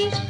Steve.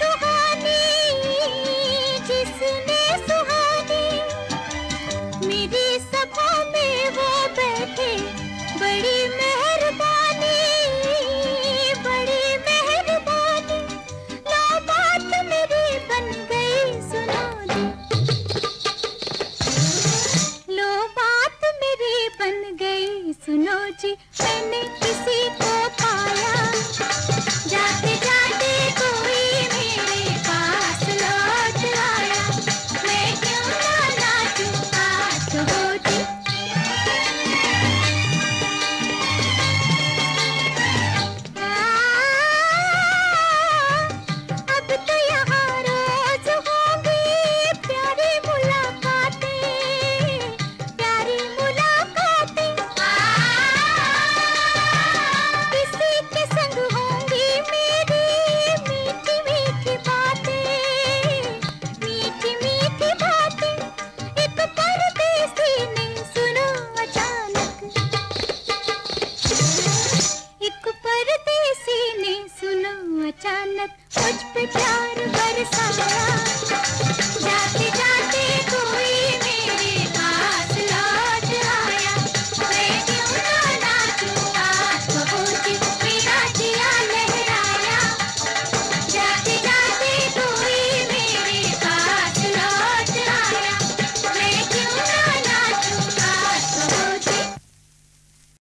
party. Many